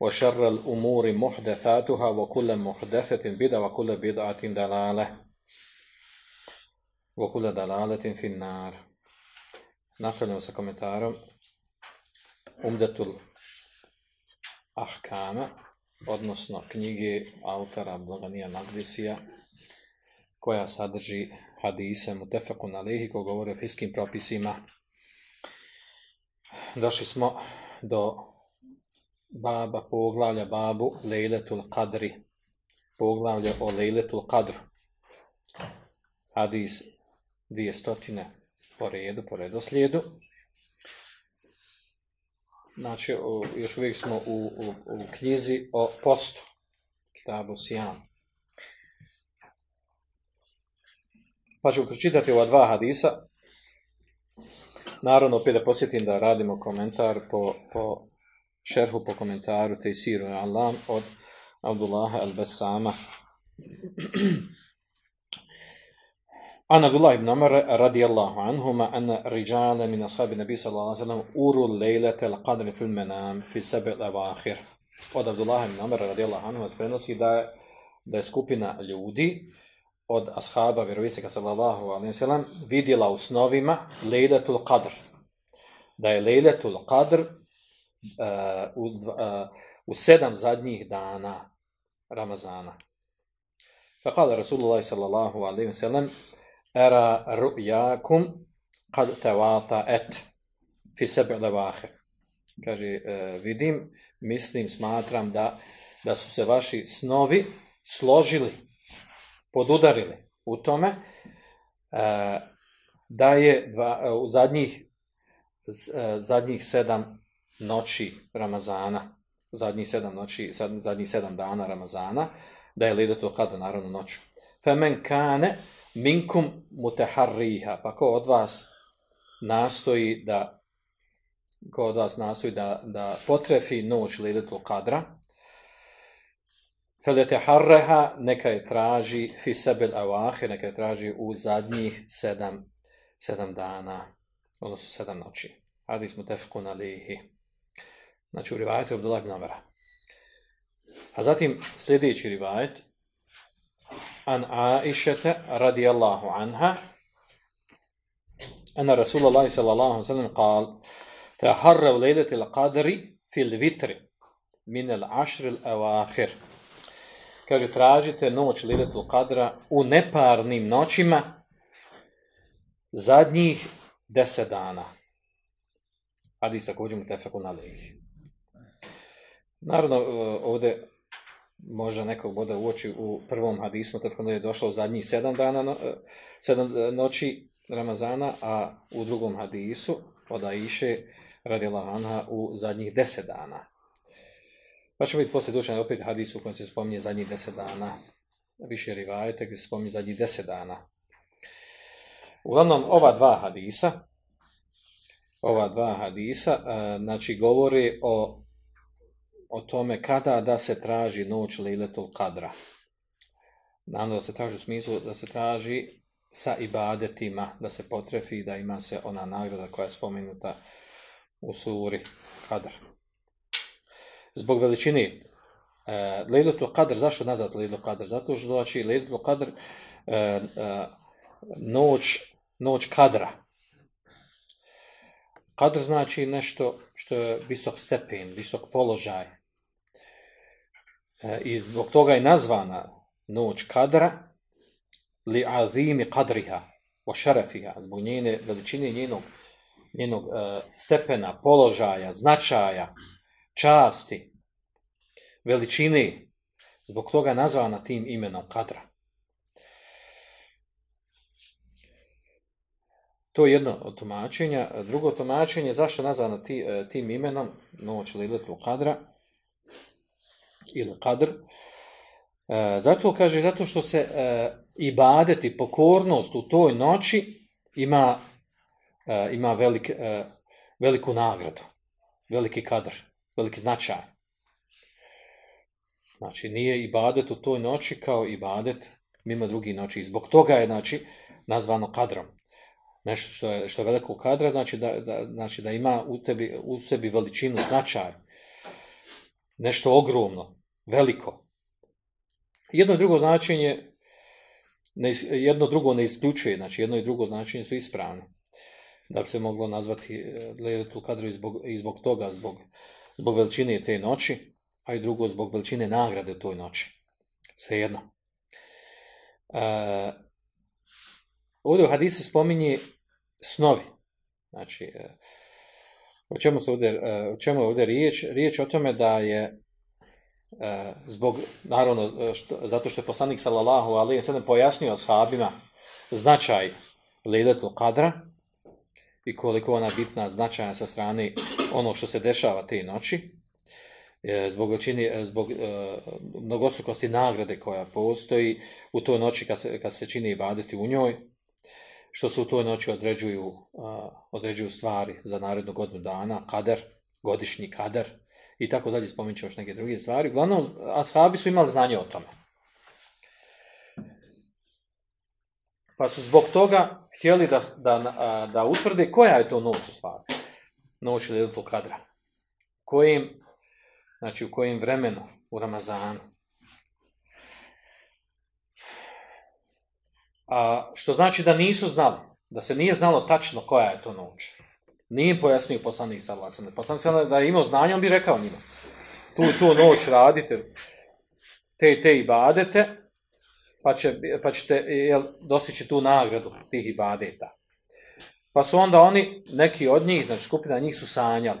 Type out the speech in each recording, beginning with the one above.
وشر الأمور محدثاتها وكل محدثة بدعة وكل بدعة دلالة وكل دلالة في النار Nastavljamo sa komentarom Umdetul Ahkama, odnosno knjige autora Blaganija Magdisija, koja sadrži hadise Mutefakun Alehi, ko govore o fiskim propisima. Došli smo do baba, poglavlja babu Lejletul Qadri, poglavlje o Lejletul Qadru. Hadis dvije stotine po redu, po redoslijedu. Znači, o, još uvijek smo u, u, u knjizi o postu, Kitabu Sijam. Pa ću pročitati ova dva hadisa. Naravno, opet da posjetim da radimo komentar po, po šerhu, po komentaru Tejsiru Allah od Abdullaha al-Besama. An Abdullah ibn Amr radijallahu anhuma anna rijala min ashabi nabi sallallahu alaihi wasallam uru lejlata al-qadr fil manam fi sab'i al-awakhir. Od Abdullah ibn Amr radijallahu anhu prenosi da da je skupina ljudi od ashaba vjerovisnika sallallahu alaihi wasallam vidjela u snovima lejlatul qadr. Da je lejlatul qadr uh, u, uh, u sedam zadnjih dana Ramazana. Faqala Rasulullah sallallahu alejhi ve sallam era ru'yakum qad tawata'at fi sab'i al-awakhir. Kaže uh, vidim, mislim, smatram da da su se vaši snovi složili, podudarili u tome uh, da je dva, uh, u zadnjih e, zadnjih sedam noći Ramazana, zadnjih sedam noći, zadnjih sedam dana Ramazana, da je lidatul kada naravno noću. Femen kane minkum mutaharriha, pa ko od vas nastoji da ko od vas nastoji da, da potrefi noć lidetu kadra, felete harreha neka je traži fi sebel avahe, neka je traži u zadnjih sedam, sedam dana, odnosno sedam noći. Hadis mu na alihi. Znači u rivajetu Abdullah ibn Amara. A zatim sljedeći rivajet, an Aishata radijallahu anha, ana Rasulullah sallallahu sallam kal, Taharrav harra vledet il qadri fil vitri min al ašr il avahir. Kaže, tražite noć lidet il qadra u neparnim noćima zadnjih deset dana. Hadis također mu tefeku na lehi. Naravno, e, ovdje možda nekog boda u oči u prvom hadisu, to je došlo u zadnjih sedam dana, e, sedam e, noći Ramazana, a u drugom hadisu od Aiše radila Anha u zadnjih deset dana. Pa ćemo biti poslije dučan opet hadisu u kojem se spominje zadnjih deset dana, više rivajete gdje se spominje zadnjih deset dana. Uglavnom, ova dva hadisa, ova dva hadisa, znači govori o o tome kada da se traži noć Lejletul Kadra. Naravno da se traži u smislu da se traži sa ibadetima, da se potrefi da ima se ona nagrada koja je spomenuta u suri Kadr. Zbog veličine e, Lejletul Kadr, zašto nazvat Lejletul Kadr? Zato što znači Lejletul Kadr e, e, noć, noć Kadra. Kadr znači nešto što je visok stepen, visok položaj, E, i zbog toga je nazvana noć kadra li azimi kadriha o šarafiha, zbog njene veličine njenog, njenog uh, stepena, položaja, značaja, časti, veličine, zbog toga nazvana tim imenom kadra. To je jedno od tumačenja. Drugo tumačenje, zašto nazvana ti, e, tim imenom, noć Liletu Kadra, ili Kadr, e, zato kaže, zato što se e, ibadet i pokornost u toj noći ima, e, ima velik, e, veliku nagradu, veliki kadr, veliki značaj. Znači, nije ibadet u toj noći kao ibadet mimo drugi noći. Zbog toga je, znači, nazvano kadrom nešto što je, što je veliko kadra, znači da, da, znači da ima u, tebi, u sebi veličinu, značaj, nešto ogromno, veliko. Jedno i drugo značenje, ne, jedno drugo ne isključuje, znači jedno i drugo značenje su ispravne. Da bi se moglo nazvati e, Lejletul kadru i zbog, i zbog toga, zbog, zbog veličine te noći, a i drugo zbog veličine nagrade u toj noći. Svejedno. E, ovdje u hadisu spominje snovi. Znači, e, o čemu, se ovdje, e, o čemu je ovdje riječ? Riječ o tome da je e, zbog, naravno, e, što, zato što je poslanik sallallahu alaihi sallam pojasnio ashabima značaj Liletul Kadra i koliko ona bitna značaja sa strane ono što se dešava te noći, e, zbog većini, e, zbog mnogostrukosti nagrade koja postoji u toj noći kad se, kad se čini ibadeti u njoj, što se u toj noći određuju, uh, određuju stvari za narednu godinu dana, kader, godišnji kader i tako dalje, spominut još neke druge stvari. Uglavnom, ashabi su imali znanje o tome. Pa su zbog toga htjeli da, da, da utvrde koja je to noć u stvari. Noć ili to kadra. Kojim, znači u kojim vremenu u Ramazanu. A, što znači da nisu znali, da se nije znalo tačno koja je to noć. Nije pojasnio poslanik sa Allahom. Poslanik sa da je imao znanje, on bi rekao njima. Tu tu noć radite, te te ibadete, pa, će, pa ćete jel, dostići tu nagradu tih ibadeta. Pa su onda oni, neki od njih, znači skupina njih su sanjali.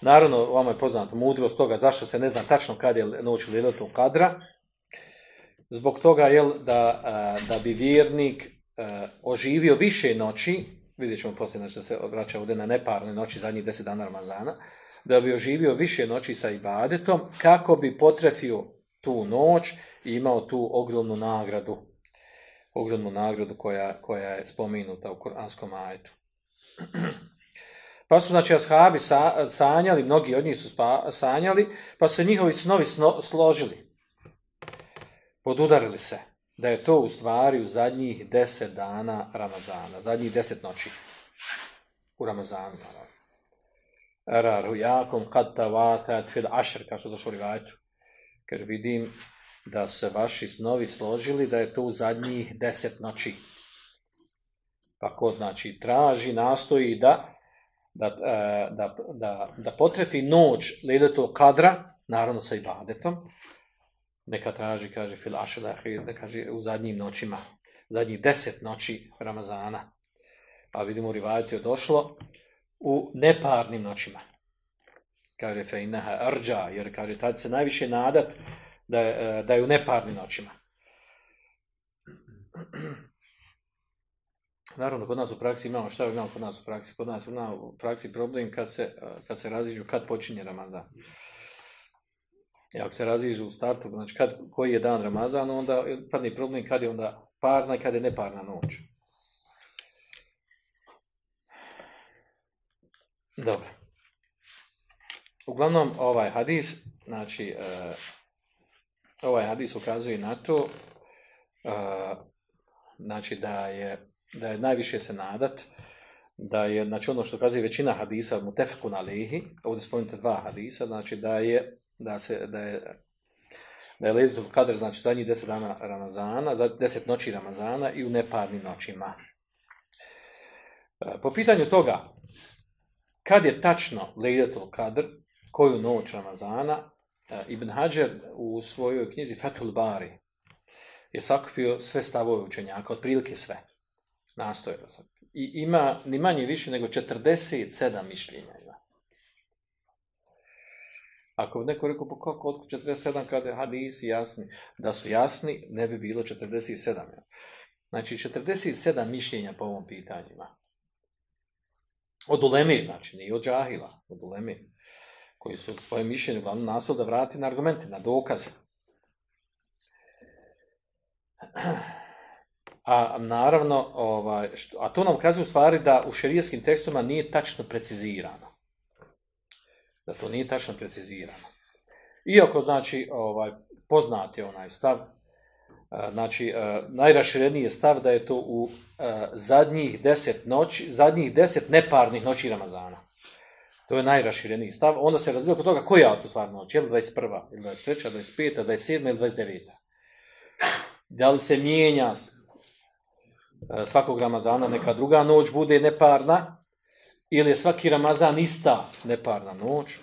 Naravno, vama je poznato mudrost toga zašto se ne zna tačno kad je noć Lilatul Kadra, zbog toga jel, da, da bi vjernik oživio više noći, vidjet ćemo poslije znači, da se vraća ovdje na neparne noći zadnjih deset dana Ramazana, da bi oživio više noći sa ibadetom, kako bi potrefio tu noć i imao tu ogromnu nagradu, ogromnu nagradu koja, koja je spomenuta u kuranskom ajetu. Pa su, znači, ashabi sa, sanjali, mnogi od njih su spa, sanjali, pa su njihovi snovi sno, složili. Podudarili se da je to u stvari u zadnjih deset dana Ramazana, zadnjih deset noći u Ramazanu. Eraru jakom kad tavata tfil ašr, kao što došlo u Rivajtu. Ker vidim da se vaši snovi složili da je to u zadnjih deset noći. Pa ko znači traži, nastoji da da, e, da, da, da potrefi noć ledetu kadra, naravno sa ibadetom, neka traži, kaže, fil ašelahir, da kaže, u zadnjim noćima, zadnjih deset noći Ramazana. A vidimo, u Rivajtu je došlo u neparnim noćima. Kaže, fe inaha arđa, jer kaže, tad se najviše nadat da je, da je u neparnim noćima. Naravno, kod nas u praksi imamo, šta imamo kod nas u praksi? Kod nas imamo u praksi problem kad se, kad se raziđu, kad počinje Ramazan. I ako se raziđu u startu, znači kad, koji je dan Ramazan, onda padne problem kad je onda parna i kad je neparna noć. Dobro. Uglavnom, ovaj hadis, znači, uh, ovaj hadis ukazuje na to, uh, znači da je, da je najviše se nadat, da je, znači ono što kazuje većina hadisa, mutefekun alihi, ovdje spomenuti dva hadisa, znači da je da se da je da je Lejletul Kadr znači zadnjih 10 dana Ramazana, za 10 noći Ramazana i u neparnim noćima. E, po pitanju toga kad je tačno Lejletul Kadr, koju noć Ramazana, e, Ibn Hajar u svojoj knjizi Fatul Bari je sakupio sve stavove učenjaka, otprilike sve. Nastoje da sakupio. I ima ni manje više nego 47 mišljenja. Ako bi neko rekao, pa kako, od 47 kada je hadisi jasni, da su jasni, ne bi bilo 47. Znači, 47 mišljenja po ovom pitanjima. Od uleme, znači, nije od džahila, od uleme, koji su svoje mišljenje uglavnom naslov da vrati na argumente, na dokaze. A naravno, ovaj, što, a to nam kazuje u stvari da u šerijskim tekstovima nije tačno precizirano. Da to nije tačno precizirano. Iako, znači, ovaj, poznat je onaj stav, e, znači, e, najrašireniji je stav da je to u e, zadnjih deset noći, zadnjih deset neparnih noći Ramazana. To je najrašireniji stav. Onda se razlika kod toga koja je to stvarno noć, je li 21. ili 23. 25. 27. ili 29. Da li se mijenja svakog Ramazana neka druga noć bude neparna, ili je svaki Ramazan ista neparna noć.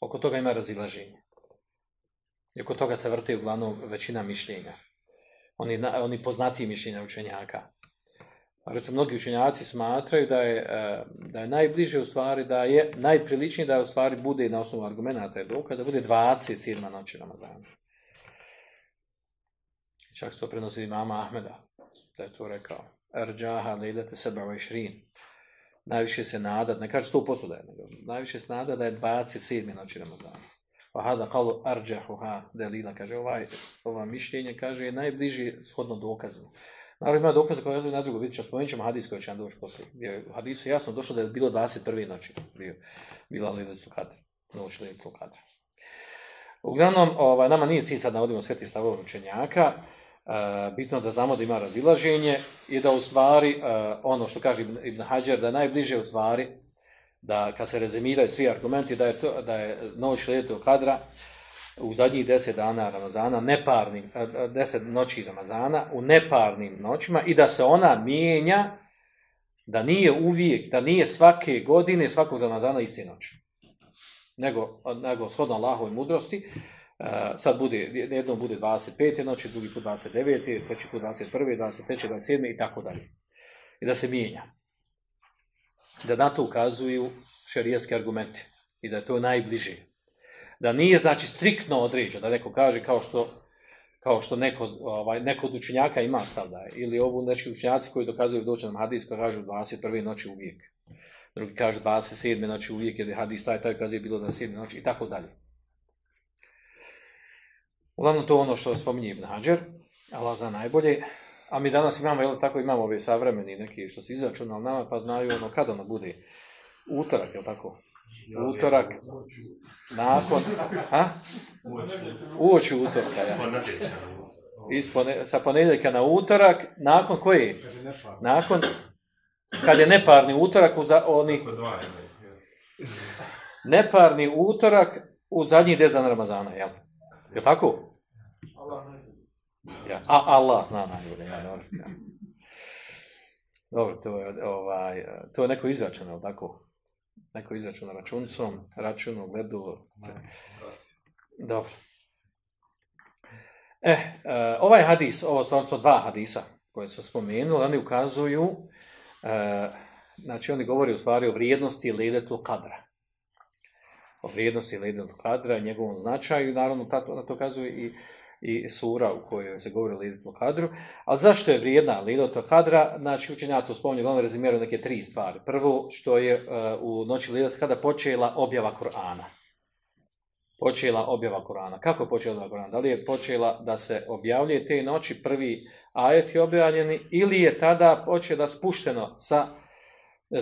Oko toga ima razilaženje. I oko toga se vrte uglavnom većina mišljenja. Oni, oni poznatiji mišljenja učenjaka. Recimo, mnogi učenjaci smatraju da je, e, da je najbliže u stvari, da je najpriličnije da je u stvari bude na osnovu argumenta je doka, da bude 27. noći Ramazana. Čak se to prenosi imama Ahmeda, da je to rekao. Erđaha lejlete seba ovaj. Najviše se nada, ne kaže 100% da je, nego najviše se nada da je 27. noći Ramadana. Pa hada kalu arđahu ha delila, kaže ovaj, ova mišljenje, kaže je najbliži shodno dokazu. Naravno ima dokaze koje kazuju na drugo, vidjet ćemo, spomenut ćemo hadis koji će nam doći poslije. Gdje u hadisu jasno došlo da je bilo 21. noći, bio, bila Liletul Kadr, noć Liletul Kadr. Uglavnom, ovaj, nama nije cilj sad navodimo sveti stavov učenjaka, E, bitno da znamo da ima razilaženje i da u stvari, uh, ono što kaže Ibn Hajar, da najbliže u stvari, da kad se rezimiraju svi argumenti, da je, to, da je noć leto kadra u zadnjih deset dana Ramazana, neparnim, uh, deset noći Ramazana, u neparnim noćima i da se ona mijenja, da nije uvijek, da nije svake godine, svakog Ramazana iste noći. Nego, nego shodno Allahove mudrosti, Uh, Eh, sad bude, jedno bude 25. noći, drugi put 29. treći put 21. 23. 27. i tako dalje. I da se mijenja. Da na to ukazuju šarijaske argumente. I da je to najbliže. Da nije, znači, striktno određeno, da neko kaže kao što kao što neko, ovaj, neko od učenjaka ima stav da je, ili ovu neki učenjaci koji dokazuju doći nam hadis, koji kažu 21. noći uvijek. Drugi kažu 27. noći uvijek, jer hadis taj, taj kaže bilo da 7. noći i tako dalje. Uglavnom to ono što spominje Ibn Hajar, Allah zna najbolje. A mi danas imamo, jel tako, imamo ove savremeni neki što se izračunali nama, pa znaju ono kad ono bude. Utorak, jel tako? Utorak, nakon, ha? Uoči utorka, ja. Ispone, sa ponedjeljka na utorak, nakon koji? Nakon, kad je neparni utorak, u za, oni, neparni utorak u zadnjih 10 dana Ramazana, jel? Je tako? Ja, a Allah zna najbolje, ja, dobro. Ja. Dobro, to je, ovaj, to je neko izračeno, ali tako? Neko izračeno računcom, računu, gledu. Dobro. E, eh, ovaj hadis, ovo su dva hadisa koje su spomenuli, oni ukazuju, eh, znači oni govori u stvari o vrijednosti Liletu Kadra. O vrijednosti Liletu Kadra, njegovom značaju, naravno, to, to kazuje i i sura u kojoj se govori o Liletul Kadru. Ali zašto je vrijedna Liletul Kadra? Znači, učenjaci spominju, glavno rezimiraju neke tri stvari. Prvo, što je uh, u noći Liletul Kadra počela objava Kur'ana. Počela objava Kur'ana. Kako je počela objava Kur'ana? Da li je počela da se objavljuje te noći prvi ajet je objavljeni ili je tada počela spušteno sa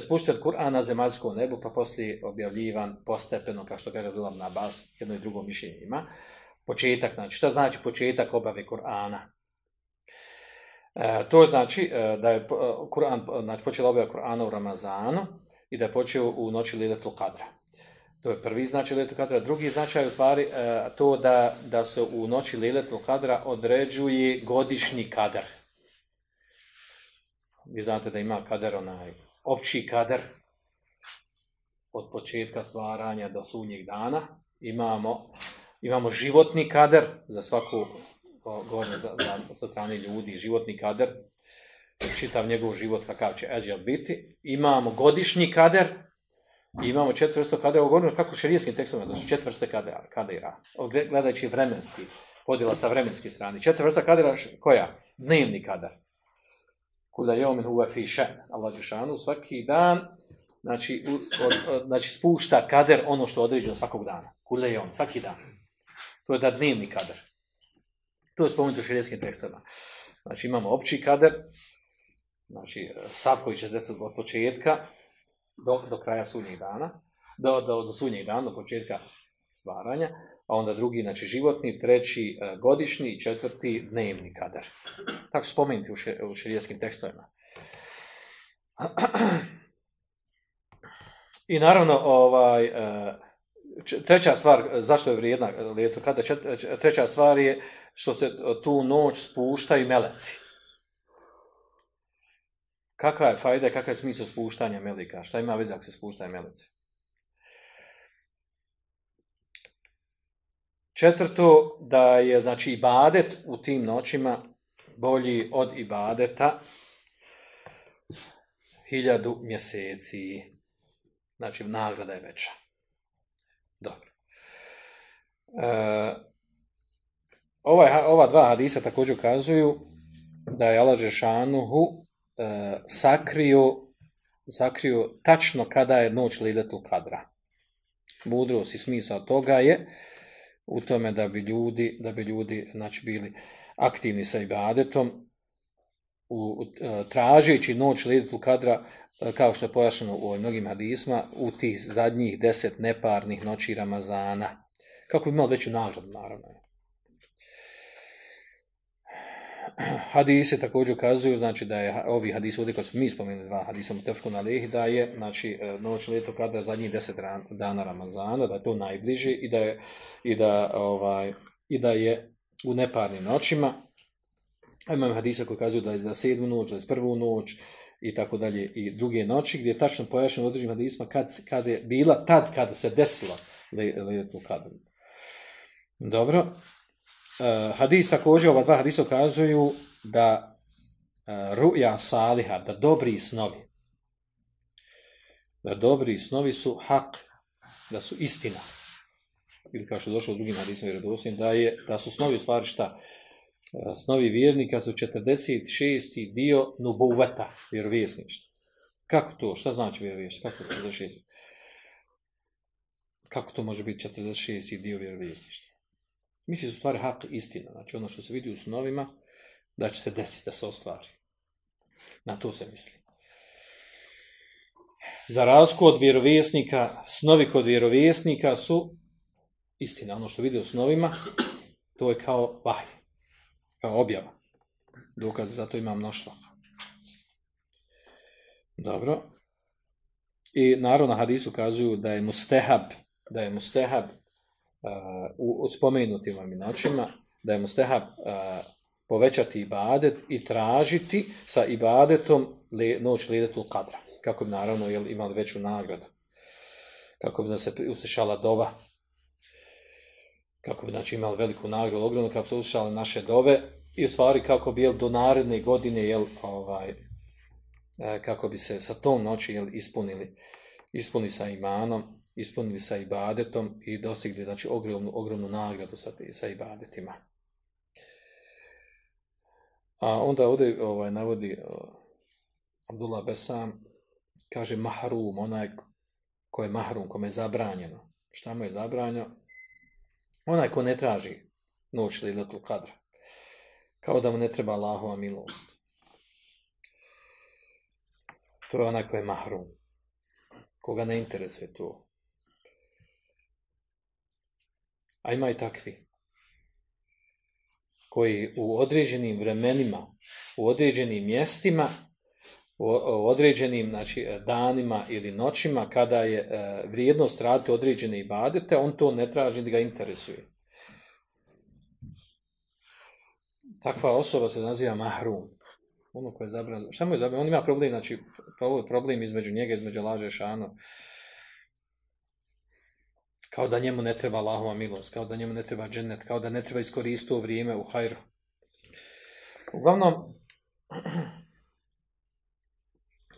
spušten Kur'an na zemaljsko nebo, pa poslije objavljivan postepeno, kao što kaže Abdullah Nabas, jedno i drugo mišljenje ima. Početak, znači šta znači početak obave Kur'ana? E, to znači e, da je e, Kur'an, znači počela objava Kur'ana u Ramazanu i da je počeo u noći Liletul Kadra. To je prvi značaj Liletul Kadra. Drugi značaj u stvari e, to da, da se u noći Liletul Kadra određuje godišnji kadar. Vi znate da ima kadar onaj opći kadar od početka stvaranja do sunnjeg dana. Imamo Imamo životni kader za svaku, o, govorim za, za, sa strane ljudi, životni kader, čitav njegov život kakav će eđel biti. Imamo godišnji kader, i imamo četvrsto kader, ovo govorimo kako šerijskim tekstom da su znači četvrste kadera, kadera, gledajući vremenski, podjela sa vremenski strani. Četvrsta kadera, koja? Dnevni kader. Kuda je omin huve fi šen, Allah Đešanu, svaki dan, znači, u, od, od, znači spušta kader ono što je određeno svakog dana. Kuda je on, svaki dan. To je da dnevni kader. To je spomenuto u šerijskim tekstovima. Znači imamo opći kader, znači e, sav koji će desiti od početka do, do kraja sunnjeg dana, do, do, do sunnjeg dana, do početka stvaranja, a onda drugi, znači životni, treći e, godišnji i četvrti dnevni kadar. Tako spomenuti u, še, u šerijeskim tekstovima. I naravno, ovaj, e, treća stvar, zašto je vrijedna ljeto kada, e, treća stvar je što se tu noć spuštaju meleci. Kakva je fajda, kakav je smisao spuštanja melika? Šta ima veze ako se spuštaju melice? Četvrto, da je znači ibadet u tim noćima bolji od ibadeta hiljadu mjeseci. Znači, nagrada je veća. Dobro. E, ovaj, ova dva hadisa također ukazuju da je Allah Žešanuhu e, sakrio, sakrio tačno kada je noć Liletul Kadra. Mudrost i smisao toga je u tome da bi ljudi, da bi ljudi znači, bili aktivni sa ibadetom, u, u, e, tražeći noć Leditul Kadra, e, kao što je pojašnjeno u mnogim hadisma, u tih zadnjih deset neparnih noći Ramazana. Kako bi imali veću nagradu, naravno hadise također ukazuju, znači da je ovi hadisi ovdje, koji smo mi spomenuli dva hadisa mutefku na Lehi, da je znači, e, noć leto kada zadnjih deset dana Ramazana, da je to najbliže i da je, i da, ovaj, i da je u neparnim noćima. Imam hadisa koji kazuju da je za sedmu noć, za prvu noć i tako dalje i druge noći, gdje je tačno pojašnjeno određenim hadisma kad, kad je bila tad kada se desila leto kad. Dobro. Uh, hadis također, ova dva hadisa ukazuju da eh, uh, ruja saliha, da dobri snovi, da dobri snovi su hak, da su istina. Ili kao što je došlo u drugim hadisima vjerodosim, da, je, da su snovi u stvari šta? Uh, snovi vjernika su 46. dio nubuveta, vjerovjesništva. Kako to? Šta znači vjerovjesništvo? Kako to, 46? Kako to može biti 46. dio vjerovjesništva? Misli su stvari hak istina, znači ono što se vidi u snovima, da će se desiti da se ostvari. Na to se misli. Za razliku od vjerovjesnika, snovi kod vjerovjesnika su istina. Ono što vidi u snovima, to je kao vaj, kao objava. Dokaz za to ima mnoštvo. Dobro. I naravno hadisu kazuju da je mustehab, da je mustehab u, u spomenutim vam načinima, da je mustehab povećati ibadet i tražiti sa ibadetom le, noć lidetul kadra, kako bi naravno jel, imali veću nagradu, kako bi da se uslišala dova, kako bi znači, imali veliku nagradu, ogromno, kako bi se uslišale naše dove. I u stvari kako bi jel, do naredne godine jel, ovaj, e, kako bi se sa tom noći jel, ispunili, ispunili sa imanom, ispunili sa ibadetom i dostigli znači ogromnu ogromnu nagradu sa sa ibadetima. A onda ovdje ovaj navodi uh, Abdullah Besam kaže mahrum onaj ko je mahrum kome je zabranjeno. Šta mu je zabranjeno? Onaj ko ne traži noć ili letu kadra. Kao da mu ne treba Allahova milost. To je onaj ko je mahrum. Koga ne interesuje to. a ima i takvi koji u određenim vremenima, u određenim mjestima, u određenim znači, danima ili noćima, kada je e, vrijednost raditi određene ibadete, on to ne traži da ga interesuje. Takva osoba se naziva mahrum. Ono koje je zabran... Šta mu je zabran? On ima problem, znači, pa problem između njega, između laže šano. Kao da njemu ne treba Allahova milost, kao da njemu ne treba džennet, kao da ne treba iskoristiti vrijeme u hajru. Uglavnom,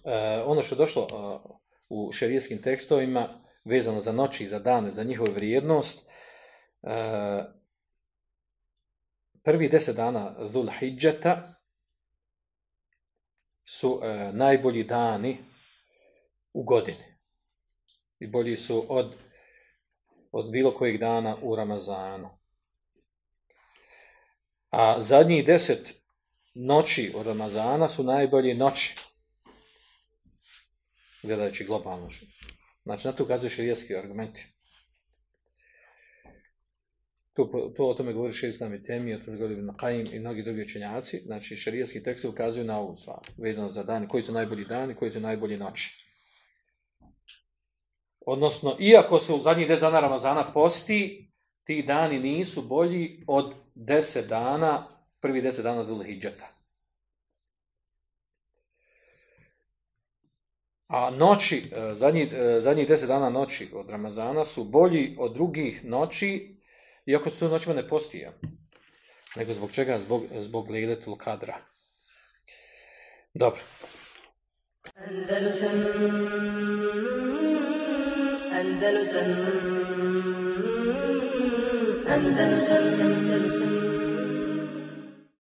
e, ono što je došlo e, u šerijskim tekstovima, vezano za noći i za dane, za njihovu vrijednost, e, prvi deset dana Dhul Hidžeta su e, najbolji dani u godini. I bolji su od, od bilo kojeg dana u Ramazanu. A zadnjih deset noći u Ramazana su najbolji noći. Gledajući globalno. Znači, na to ukazuju širijeski argumenti. To, to o tome govori šir islam i temi, o tome govori Ibn Kajim i mnogi drugi učenjaci. Znači, šarijetski tekst ukazuju na ovu stvar, vezano za dani, koji su najbolji dani, koji su najbolji noći. Odnosno, iako se u zadnjih 10 dana Ramazana posti, ti dani nisu bolji od 10 dana, prvi 10 dana Dhul Hidžeta. A noći, eh, zadnji, eh, zadnjih 10 dana noći od Ramazana su bolji od drugih noći Iako se to noćima ne postija. Nego zbog čega? Zbog, zbog Lejletul Kadra. Dobro. Andalusam Andalusam Andalusam Andalusam